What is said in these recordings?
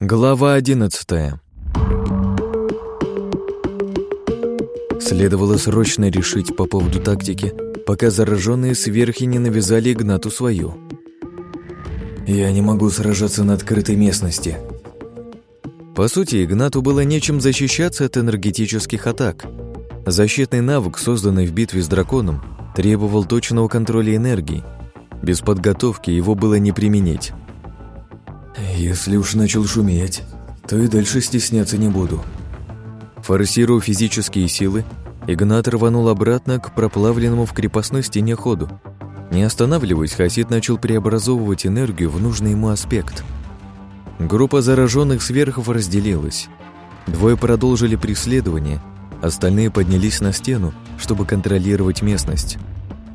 Глава одиннадцатая. Следовало срочно решить по поводу тактики, пока зараженные сверхи не навязали Игнату свою. «Я не могу сражаться на открытой местности». По сути, Игнату было нечем защищаться от энергетических атак. Защитный навык, созданный в битве с драконом, требовал точного контроля энергии. Без подготовки его было не применить. Если уж начал шуметь, то и дальше стесняться не буду. Форсируя физические силы, Игнат рванул обратно к проплавленному в крепостной стене ходу. Не останавливаясь, Хасид начал преобразовывать энергию в нужный ему аспект. Группа зараженных сверхов разделилась. Двое продолжили преследование, остальные поднялись на стену, чтобы контролировать местность.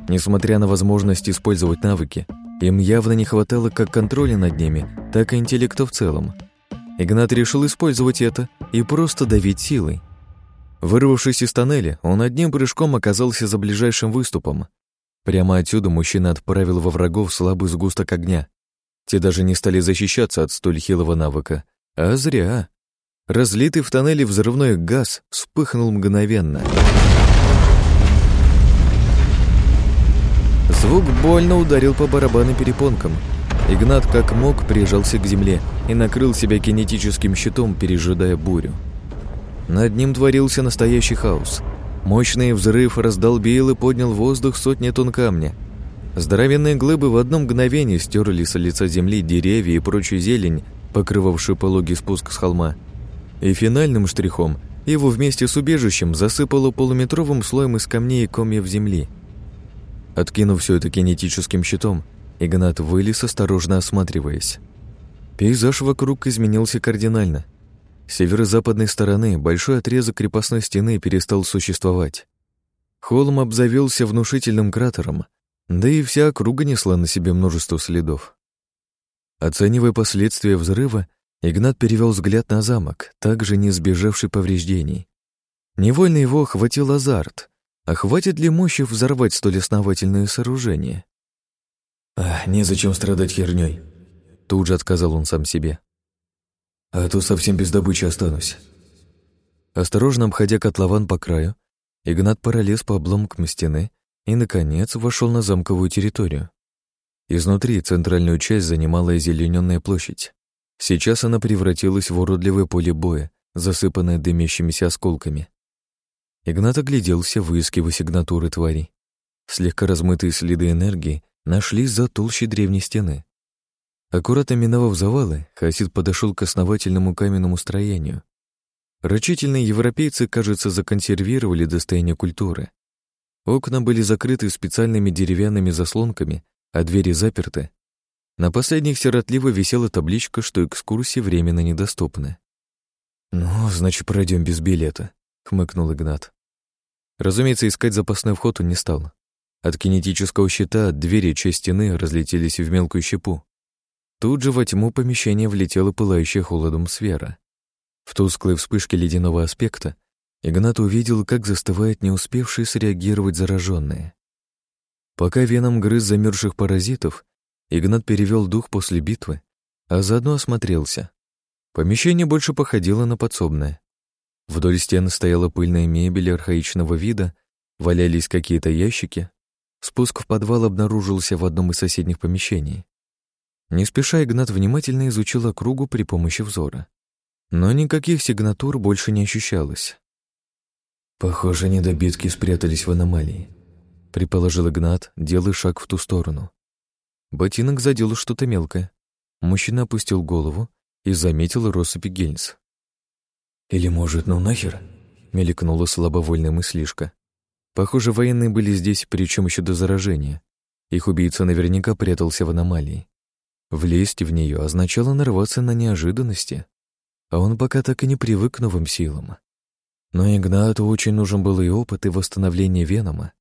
Несмотря на возможность использовать навыки, им явно не хватало как контроля над ними, так и интеллекта в целом. Игнат решил использовать это и просто давить силой. Вырвавшись из тоннеля, он одним прыжком оказался за ближайшим выступом. Прямо отсюда мужчина отправил во врагов слабый сгусток огня. Те даже не стали защищаться от столь хилого навыка. А зря. Разлитый в тоннеле взрывной газ вспыхнул мгновенно. Звук больно ударил по барабанным перепонкам. Игнат как мог прижался к земле и накрыл себя кинетическим щитом, пережидая бурю. Над ним творился настоящий хаос. Мощный взрыв раздолбил и поднял в воздух сотни тонн камня. Здоровенные глыбы в одно мгновение стерли с лица земли деревья и прочую зелень, покрывавшую пологий спуск с холма. И финальным штрихом его вместе с убежищем засыпало полуметровым слоем из камней и комьев земли – Откинув все это кинетическим щитом, Игнат вылез, осторожно осматриваясь. Пейзаж вокруг изменился кардинально. С северо-западной стороны большой отрезок крепостной стены перестал существовать. Холм обзавелся внушительным кратером, да и вся округа несла на себе множество следов. Оценивая последствия взрыва, Игнат перевел взгляд на замок, также не избежавший повреждений. Невольно его охватил азарт. А хватит ли мощи взорвать столь основательное сооружение? А, незачем страдать херней. Тут же отказал он сам себе. А то совсем без добычи останусь. Осторожно обходя котлован по краю, Игнат пролез по обломкам стены и, наконец, вошел на замковую территорию. Изнутри центральную часть занимала озелененная площадь. Сейчас она превратилась в уродливое поле боя, засыпанное дымящимися осколками. Игнат огляделся, выискивая сигнатуры тварей. Слегка размытые следы энергии нашлись за толщей древней стены. Аккуратно миновав завалы, Хасид подошел к основательному каменному строению. Рачительные европейцы, кажется, законсервировали достояние культуры. Окна были закрыты специальными деревянными заслонками, а двери заперты. На последних сиротливо висела табличка, что экскурсии временно недоступны. «Ну, значит, пройдем без билета», — хмыкнул Игнат. Разумеется, искать запасной вход он не стал. От кинетического щита двери часть стены разлетелись в мелкую щепу. Тут же во тьму помещения влетела пылающая холодом сфера. В тусклой вспышке ледяного аспекта Игнат увидел, как застывает не успевшие среагировать зараженные. Пока веном грыз замерзших паразитов, Игнат перевел дух после битвы, а заодно осмотрелся. Помещение больше походило на подсобное. Вдоль стен стояла пыльная мебель архаичного вида, валялись какие-то ящики. Спуск в подвал обнаружился в одном из соседних помещений. Не спеша Игнат внимательно изучил округу при помощи взора. Но никаких сигнатур больше не ощущалось. «Похоже, недобитки спрятались в аномалии», — предположил Игнат, делая шаг в ту сторону. Ботинок задел что-то мелкое. Мужчина опустил голову и заметил россыпи гельц. Или, может, ну нахер? Мелькнула слабовольная мыслишка. Похоже, военные были здесь, причем еще до заражения. Их убийца наверняка прятался в аномалии. Влезть в нее означало нарваться на неожиданности. А он пока так и не привык к новым силам. Но Игнату очень нужен был и опыт, и восстановление Венома.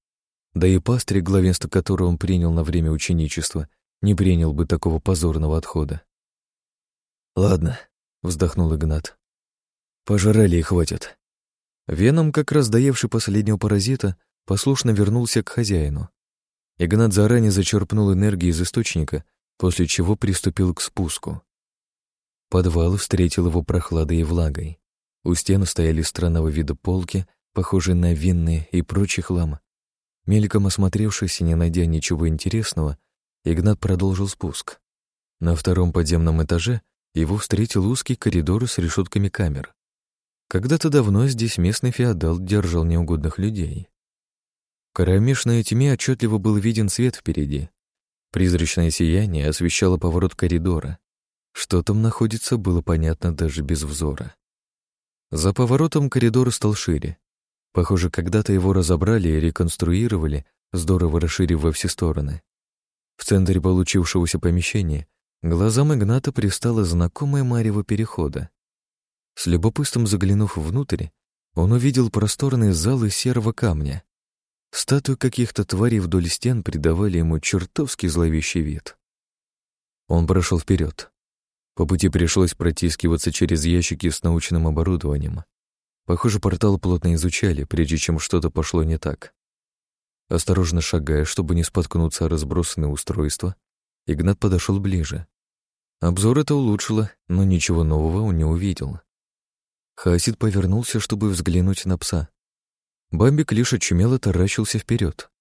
Да и пастырь, главенство которого он принял на время ученичества, не принял бы такого позорного отхода. «Ладно», — вздохнул Игнат. Пожрали и хватит. Веном, как раз доевший последнего паразита, послушно вернулся к хозяину. Игнат заранее зачерпнул энергии из источника, после чего приступил к спуску. Подвал встретил его прохладой и влагой. У стен стояли странного вида полки, похожие на винные и прочий хлам. Мельком осмотревшись и не найдя ничего интересного, Игнат продолжил спуск. На втором подземном этаже его встретил узкий коридор с решетками камер. Когда-то давно здесь местный феодал держал неугодных людей. В кромешной тьме отчетливо был виден свет впереди. Призрачное сияние освещало поворот коридора. Что там находится, было понятно даже без взора. За поворотом коридор стал шире. Похоже, когда-то его разобрали и реконструировали, здорово расширив во все стороны. В центре получившегося помещения глазам Игната пристало знакомое марево перехода. С любопытством заглянув внутрь, он увидел просторные залы серого камня. Статуи каких-то тварей вдоль стен придавали ему чертовски зловещий вид. Он прошел вперед. По пути пришлось протискиваться через ящики с научным оборудованием. Похоже, портал плотно изучали, прежде чем что-то пошло не так. Осторожно шагая, чтобы не споткнуться о разбросанные устройства, Игнат подошел ближе. Обзор это улучшило, но ничего нового он не увидел. Хасид повернулся, чтобы взглянуть на пса. Бамбик лишь очумело таращился вперед.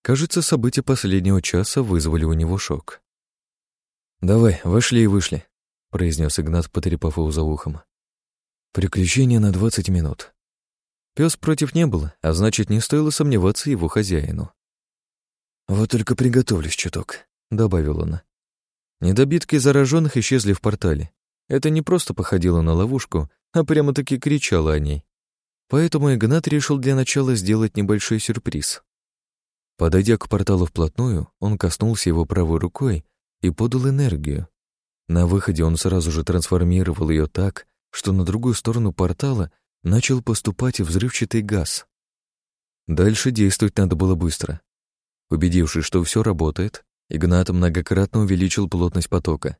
Кажется, события последнего часа вызвали у него шок. «Давай, вошли и вышли», — произнес Игнат, потрепав его за ухом. «Приключение на двадцать минут. Пес против не было, а значит, не стоило сомневаться его хозяину. «Вот только приготовлюсь чуток», — добавил он. Недобитки зараженных исчезли в портале. Это не просто походило на ловушку, а прямо-таки кричало о ней. Поэтому Игнат решил для начала сделать небольшой сюрприз. Подойдя к порталу вплотную, он коснулся его правой рукой и подал энергию. На выходе он сразу же трансформировал ее так, что на другую сторону портала начал поступать взрывчатый газ. Дальше действовать надо было быстро. Убедившись, что все работает, Игнат многократно увеличил плотность потока.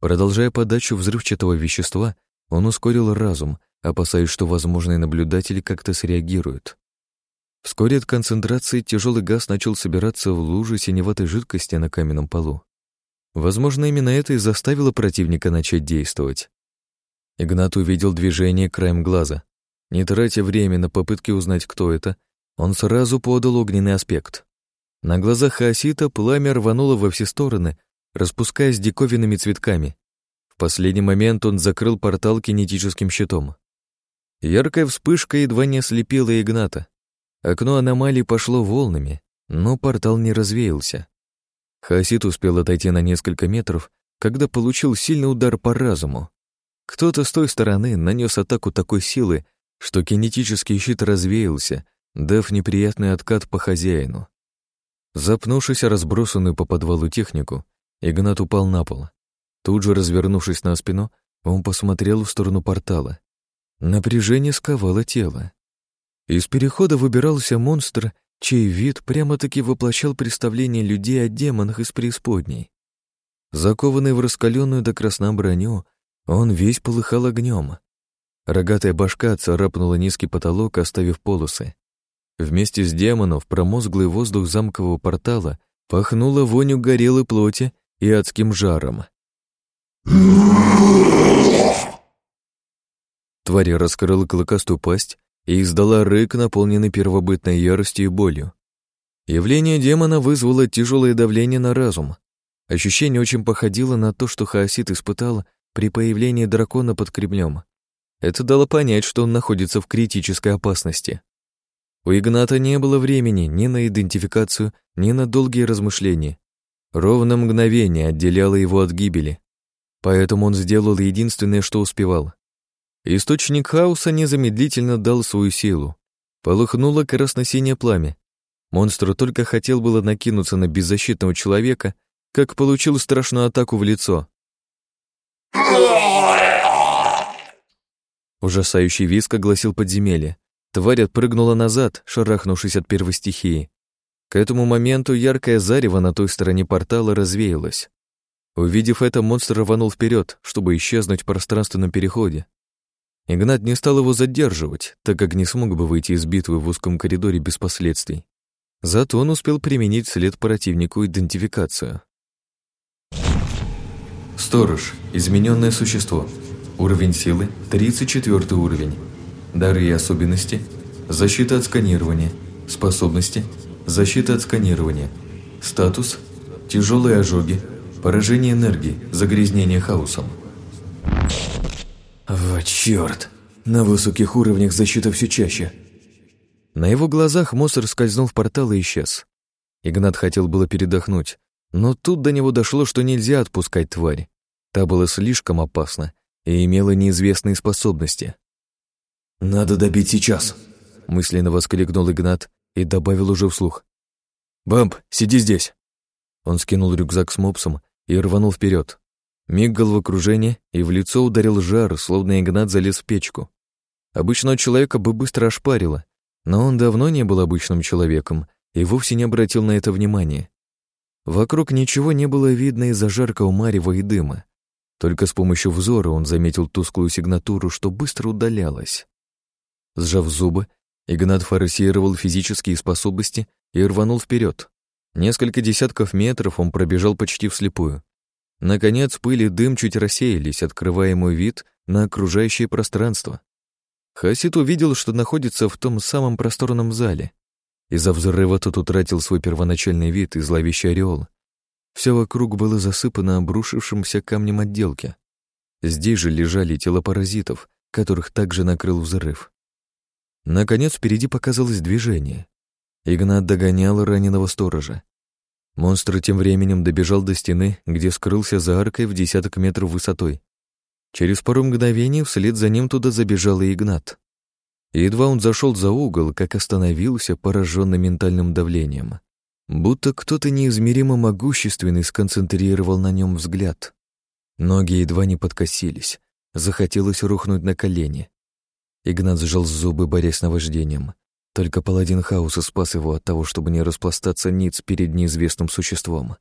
Продолжая подачу взрывчатого вещества, он ускорил разум, опасаясь, что возможные наблюдатели как-то среагируют. Вскоре от концентрации тяжелый газ начал собираться в луже синеватой жидкости на каменном полу. Возможно, именно это и заставило противника начать действовать. Игнат увидел движение краем глаза. Не тратя время на попытки узнать, кто это, он сразу подал огненный аспект. На глазах Хаосита пламя рвануло во все стороны, распускаясь диковинными цветками. Последний момент он закрыл портал кинетическим щитом. Яркая вспышка едва не ослепила Игната. Окно аномалии пошло волнами, но портал не развеялся. Хаосит успел отойти на несколько метров, когда получил сильный удар по разуму. Кто-то с той стороны нанес атаку такой силы, что кинетический щит развеялся, дав неприятный откат по хозяину. Запнувшись разбросанную по подвалу технику, Игнат упал на пол. Тут же, развернувшись на спину, он посмотрел в сторону портала. Напряжение сковало тело. Из перехода выбирался монстр, чей вид прямо-таки воплощал представление людей о демонах из преисподней. Закованный в раскаленную до красна броню, он весь полыхал огнем. Рогатая башка царапнула низкий потолок, оставив полосы. Вместе с демоном в промозглый воздух замкового портала пахнуло вонью горелой плоти и адским жаром. Тварь раскрыла клыкастую пасть и издала рык, наполненный первобытной яростью и болью. Явление демона вызвало тяжелое давление на разум. Ощущение очень походило на то, что Хаосит испытал при появлении дракона под Кремлем. Это дало понять, что он находится в критической опасности. У Игната не было времени ни на идентификацию, ни на долгие размышления. Ровно мгновение отделяло его от гибели. Поэтому он сделал единственное, что успевал. Источник хаоса незамедлительно дал свою силу. Полыхнуло красно-синее пламя. Монстр только хотел было накинуться на беззащитного человека, как получил страшную атаку в лицо. Ужасающий виск огласил подземелье. Тварь отпрыгнула назад, шарахнувшись от первой стихии. К этому моменту яркое зарево на той стороне портала развеялось. Увидев это, монстр рванул вперед, чтобы исчезнуть в пространственном переходе. Игнат не стал его задерживать, так как не смог бы выйти из битвы в узком коридоре без последствий. Зато он успел применить след противнику идентификацию. Сторож. Измененное существо. Уровень силы 34 уровень. Дары и особенности. Защита от сканирования. Способности. Защита от сканирования. Статус. Тяжелые ожоги. Поражение энергии. Загрязнение хаосом. Вот черт! На высоких уровнях защита все чаще. На его глазах монстр скользнул в портал и исчез. Игнат хотел было передохнуть, но тут до него дошло, что нельзя отпускать тварь. Та была слишком опасна и имела неизвестные способности. «Надо добить сейчас!» — мысленно воскликнул Игнат и добавил уже вслух. «Бамп, сиди здесь!» Он скинул рюкзак с мопсом и рванул вперед. Миг головокружения, и в лицо ударил жар, словно Игнат залез в печку. Обычного человека бы быстро ошпарило, но он давно не был обычным человеком и вовсе не обратил на это внимания. Вокруг ничего не было видно из-за жаркого марева и дыма. Только с помощью взора он заметил тусклую сигнатуру, что быстро удалялась. Сжав зубы, Игнат форсировал физические способности и рванул вперед. Несколько десятков метров он пробежал почти вслепую. Наконец, пыль и дым чуть рассеялись, открывая ему вид на окружающее пространство. Хасид увидел, что находится в том самом просторном зале. Из-за взрыва тот утратил свой первоначальный вид и зловещий ореол. Все вокруг было засыпано обрушившимся камнем отделки. Здесь же лежали тела паразитов, которых также накрыл взрыв. Наконец впереди показалось движение. Игнат догонял раненого сторожа. Монстр тем временем добежал до стены, где скрылся за аркой в десяток метров высотой. Через пару мгновений вслед за ним туда забежал и Игнат. Едва он зашел за угол, как остановился, пораженный ментальным давлением. Будто кто-то неизмеримо могущественный сконцентрировал на нем взгляд. Ноги едва не подкосились, захотелось рухнуть на колени. Игнат сжал зубы, борясь с наваждением. Только паладин хаоса спас его от того, чтобы не распластаться ниц перед неизвестным существом.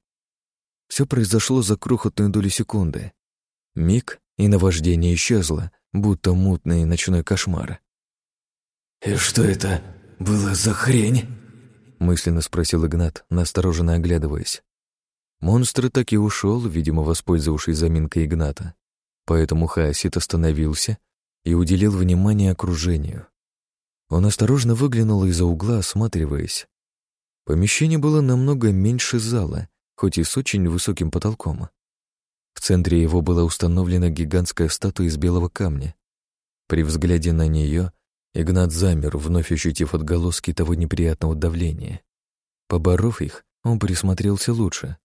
Все произошло за крохотную долю секунды. Миг, и наваждение исчезло, будто мутный ночной кошмар. «И что это было за хрень?» мысленно спросил Игнат, настороженно оглядываясь. Монстр так и ушел, видимо, воспользовавшись заминкой Игната. Поэтому Хаосит остановился и уделил внимание окружению. Он осторожно выглянул из-за угла, осматриваясь. Помещение было намного меньше зала, хоть и с очень высоким потолком. В центре его была установлена гигантская статуя из белого камня. При взгляде на нее Игнат замер, вновь ощутив отголоски того неприятного давления. Поборов их, он присмотрелся лучше.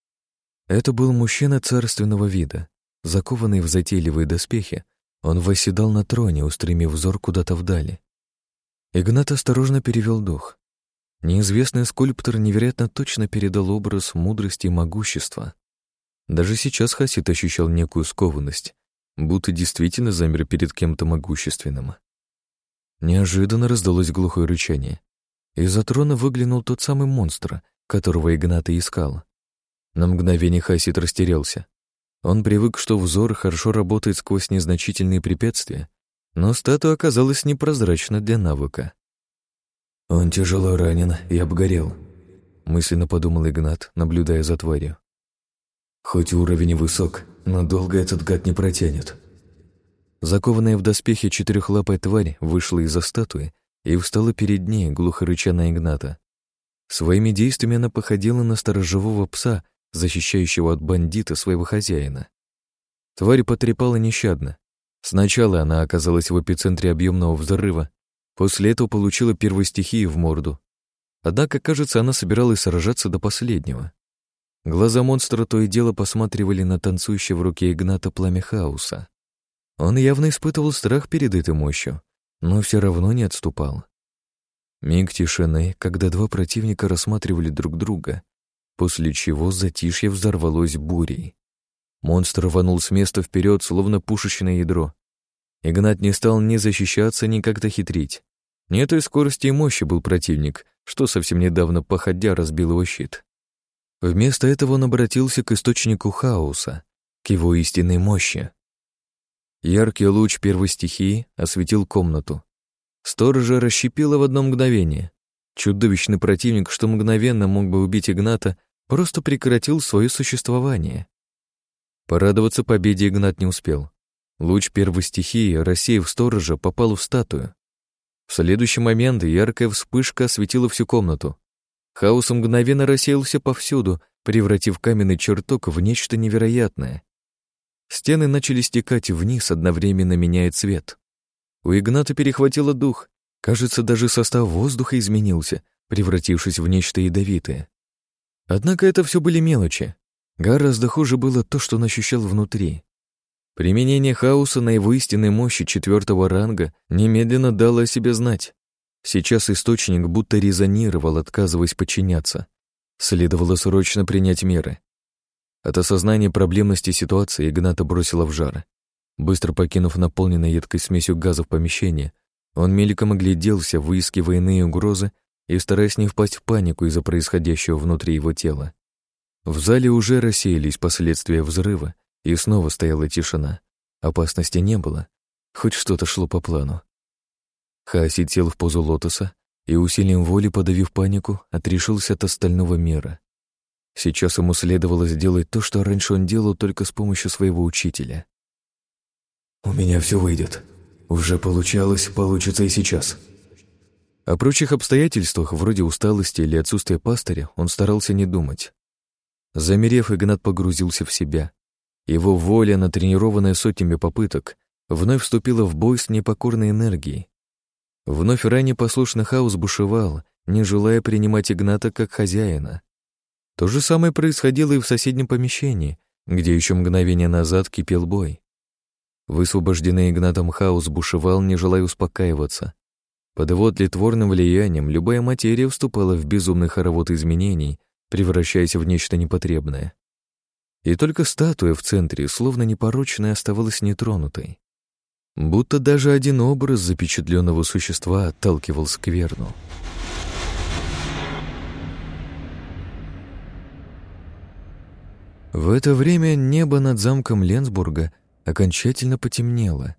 Это был мужчина царственного вида. Закованный в затейливые доспехи, он восседал на троне, устремив взор куда-то вдали. Игнат осторожно перевел дух. Неизвестный скульптор невероятно точно передал образ мудрости и могущества. Даже сейчас Хасид ощущал некую скованность, будто действительно замер перед кем-то могущественным. Неожиданно раздалось глухое рычание. Из-за трона выглянул тот самый монстр, которого Игнат и искал. На мгновение Хасид растерялся. Он привык, что взор хорошо работает сквозь незначительные препятствия, но статуя оказалась непрозрачна для навыка. «Он тяжело ранен и обгорел», — мысленно подумал Игнат, наблюдая за тварью. «Хоть уровень и высок, но долго этот гад не протянет». Закованная в доспехи четырехлапая тварь вышла из-за статуи и встала перед ней, глухо рыча на Игната. Своими действиями она походила на сторожевого пса, защищающего от бандита своего хозяина. Тварь потрепала нещадно, Сначала она оказалась в эпицентре объемного взрыва, после этого получила первой стихии в морду. Однако, кажется, она собиралась сражаться до последнего. Глаза монстра то и дело посматривали на танцующее в руке Игната пламя хаоса. Он явно испытывал страх перед этой мощью, но все равно не отступал. Миг тишины, когда два противника рассматривали друг друга, после чего затишье взорвалось бурей. Монстр рванул с места вперед, словно пушечное ядро. Игнат не стал ни защищаться, ни как-то хитрить. Не той скорости и мощи был противник, что совсем недавно походя разбил его щит. Вместо этого он обратился к источнику хаоса, к его истинной мощи. Яркий луч первой стихии осветил комнату. Сторожа расщепило в одно мгновение. Чудовищный противник, что мгновенно мог бы убить Игната, просто прекратил свое существование. Порадоваться победе Игнат не успел. Луч первой стихии, рассеяв сторожа, попал в статую. В следующий момент яркая вспышка осветила всю комнату. Хаос мгновенно рассеялся повсюду, превратив каменный чертог в нечто невероятное. Стены начали стекать вниз, одновременно меняя цвет. У Игната перехватило дух. Кажется, даже состав воздуха изменился, превратившись в нечто ядовитое. Однако это все были мелочи. Гораздо хуже было то, что он ощущал внутри. Применение хаоса на его истинной мощи четвертого ранга немедленно дало о себе знать. Сейчас источник будто резонировал, отказываясь подчиняться. Следовало срочно принять меры. От осознания проблемности ситуации Игната бросила в жар. Быстро покинув наполненное едкой смесью газов помещение, он мельком огляделся, выискивая иные угрозы и стараясь не впасть в панику из-за происходящего внутри его тела. В зале уже рассеялись последствия взрыва, и снова стояла тишина. Опасности не было, хоть что-то шло по плану. Хаосид сел в позу лотоса и, усилием воли подавив панику, отрешился от остального мира. Сейчас ему следовало сделать то, что раньше он делал только с помощью своего учителя. «У меня все выйдет. Уже получалось, получится и сейчас». О прочих обстоятельствах, вроде усталости или отсутствия пастыря, он старался не думать. Замерев, Игнат погрузился в себя. Его воля, натренированная сотнями попыток, вновь вступила в бой с непокорной энергией. Вновь ранее послушный хаос бушевал, не желая принимать Игната как хозяина. То же самое происходило и в соседнем помещении, где еще мгновение назад кипел бой. Высвобожденный Игнатом хаос бушевал, не желая успокаиваться. Под его тлетворным влиянием любая материя вступала в безумный хоровод изменений, превращаясь в нечто непотребное. И только статуя в центре, словно непорочная, оставалась нетронутой. Будто даже один образ запечатленного существа отталкивал скверну. В это время небо над замком Ленсбурга окончательно потемнело.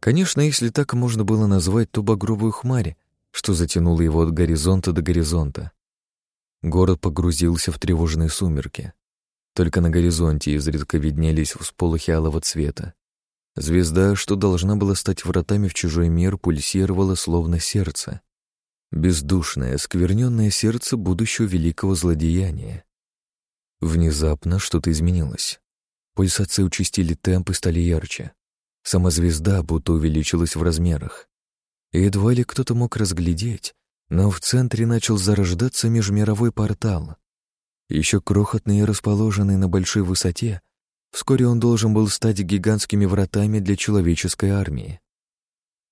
Конечно, если так можно было назвать ту багровую хмарь, что затянуло его от горизонта до горизонта. Город погрузился в тревожные сумерки. Только на горизонте изредка виднелись всполохи алого цвета. Звезда, что должна была стать вратами в чужой мир, пульсировала словно сердце. Бездушное, скверненное сердце будущего великого злодеяния. Внезапно что-то изменилось. Пульсации участили темп и стали ярче. Сама звезда будто увеличилась в размерах. И едва ли кто-то мог разглядеть, но в центре начал зарождаться межмировой портал. Еще крохотный и расположенный на большой высоте, вскоре он должен был стать гигантскими вратами для человеческой армии.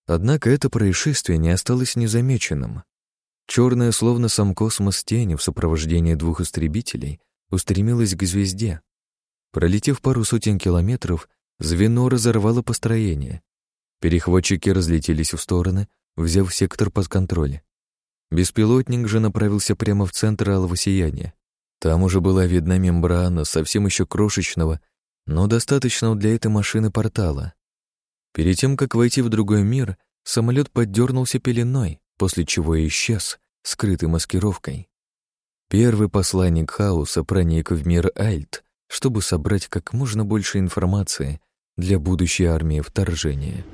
Однако это происшествие не осталось незамеченным. Черная, словно сам космос тени в сопровождении двух истребителей, устремилась к звезде. Пролетев пару сотен километров, звено разорвало построение. Перехватчики разлетелись в стороны, взяв сектор под контроль. Беспилотник же направился прямо в центр алого сияния. Там уже была видна мембрана совсем еще крошечного, но достаточного для этой машины портала. Перед тем, как войти в другой мир, самолет поддернулся пеленой, после чего исчез, скрытый маскировкой. Первый посланник хаоса проник в мир Альт, чтобы собрать как можно больше информации для будущей армии вторжения.